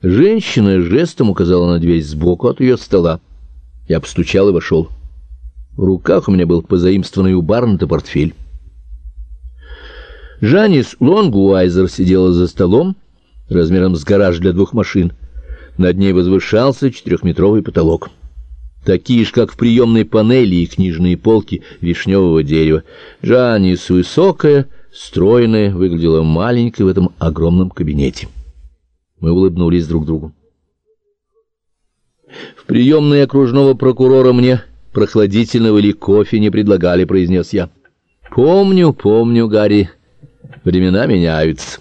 Женщина жестом указала на дверь сбоку от ее стола. Я постучал и вошел. В руках у меня был позаимствованный у Барнета портфель. Жанис Лонгуайзер сидела за столом, размером с гараж для двух машин. Над ней возвышался четырехметровый потолок. Такие же, как в приемной панели и книжные полки вишневого дерева. Жанис высокая, стройная, выглядела маленькой в этом огромном кабинете. Мы улыбнулись друг другу. В приемной окружного прокурора мне прохладительного или кофе не предлагали, произнес я. Помню, помню, Гарри. Времена меняются.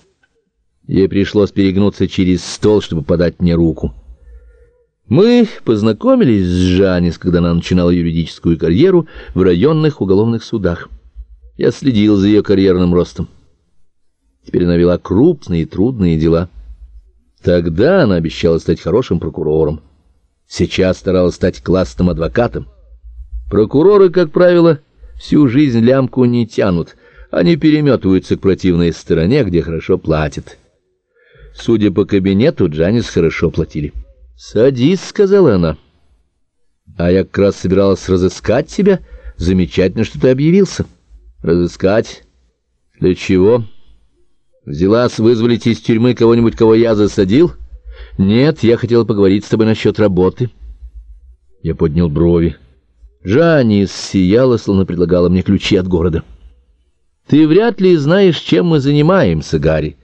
Ей пришлось перегнуться через стол, чтобы подать мне руку. Мы познакомились с Жанис, когда она начинала юридическую карьеру в районных уголовных судах. Я следил за ее карьерным ростом. Теперь она вела крупные и трудные дела. Тогда она обещала стать хорошим прокурором. Сейчас старалась стать классным адвокатом. Прокуроры, как правило, всю жизнь лямку не тянут. Они переметываются к противной стороне, где хорошо платят. Судя по кабинету, Джанис хорошо платили. «Садись», — сказала она. «А я как раз собиралась разыскать тебя. Замечательно, что ты объявился». «Разыскать? Для чего?» Взялась вызволить из тюрьмы кого-нибудь, кого я засадил? Нет, я хотел поговорить с тобой насчет работы. Я поднял брови. Жанни сияла, словно предлагала мне ключи от города. Ты вряд ли знаешь, чем мы занимаемся, Гарри.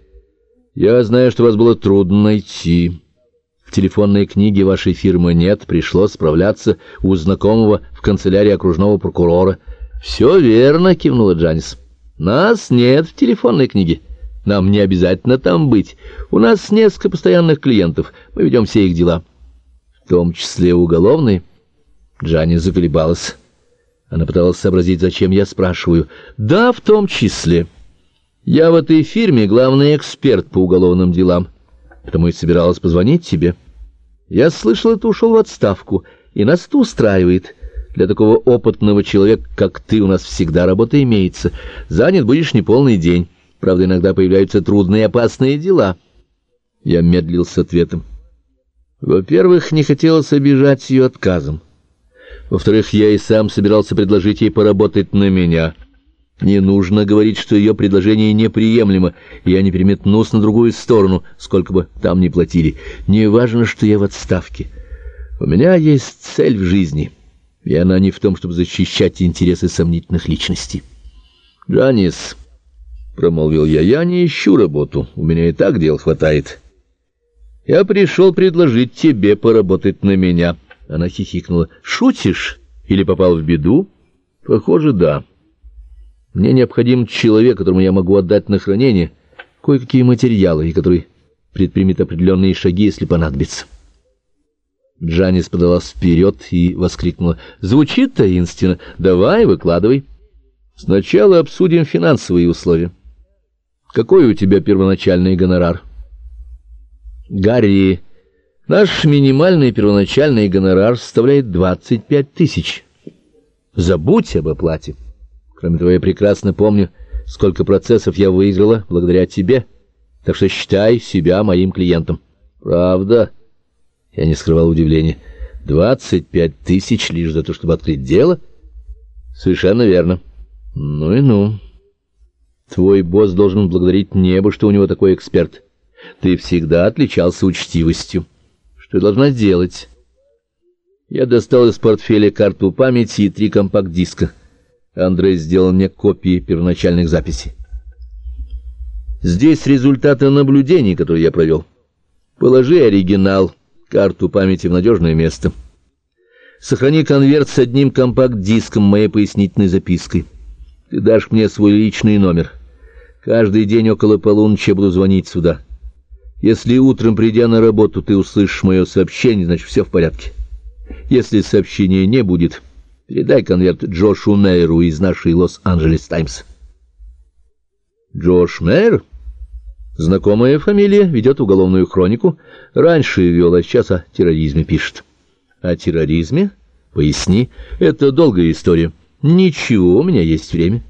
Я знаю, что вас было трудно найти. В телефонной книге вашей фирмы нет, пришлось справляться у знакомого в канцелярии окружного прокурора. Все верно, кивнула Джанис. Нас нет в телефонной книге. Нам не обязательно там быть. У нас несколько постоянных клиентов. Мы ведем все их дела. В том числе уголовные. Джанни заколебалась. Она пыталась сообразить, зачем я спрашиваю. Да, в том числе. Я в этой фирме главный эксперт по уголовным делам. Потому и собиралась позвонить тебе. Я слышал, ты ушел в отставку, и нас это устраивает. Для такого опытного человека, как ты, у нас всегда работа имеется. Занят будешь не полный день. Правда, иногда появляются трудные и опасные дела. Я медлил с ответом. Во-первых, не хотелось обижать ее отказом. Во-вторых, я и сам собирался предложить ей поработать на меня. Не нужно говорить, что ее предложение неприемлемо, и я не переметнусь на другую сторону, сколько бы там ни платили. Не важно, что я в отставке. У меня есть цель в жизни, и она не в том, чтобы защищать интересы сомнительных личностей. Джанис... — промолвил я, — я не ищу работу, у меня и так дел хватает. Я пришел предложить тебе поработать на меня. Она хихикнула. Шутишь? Или попал в беду? Похоже, да. Мне необходим человек, которому я могу отдать на хранение кое-какие материалы, и который предпримет определенные шаги, если понадобится. Джанис подалась вперед и воскликнула. «Звучит таинственно. Давай, выкладывай. Сначала обсудим финансовые условия». Какой у тебя первоначальный гонорар? Гарри, наш минимальный первоначальный гонорар составляет 25 тысяч. Забудь об оплате. Кроме того, я прекрасно помню, сколько процессов я выиграла благодаря тебе, так что считай себя моим клиентом. Правда? Я не скрывал удивления. 25 тысяч лишь за то, чтобы открыть дело? Совершенно верно. Ну и ну. Твой босс должен благодарить небо, что у него такой эксперт. Ты всегда отличался учтивостью. Что я должна сделать? Я достал из портфеля карту памяти и три компакт-диска. Андрей сделал мне копии первоначальных записей. Здесь результаты наблюдений, которые я провел. Положи оригинал, карту памяти в надежное место. Сохрани конверт с одним компакт-диском моей пояснительной запиской. Ты дашь мне свой личный номер. Каждый день около полуночи буду звонить сюда. Если утром, придя на работу, ты услышишь мое сообщение, значит, все в порядке. Если сообщения не будет, передай конверт Джошу Мейеру из нашей Лос-Анджелес Таймс. Джош Мейер? Знакомая фамилия, ведет уголовную хронику. Раньше вел, а сейчас о терроризме пишет. О терроризме? Поясни. Это долгая история. Ничего, у меня есть время.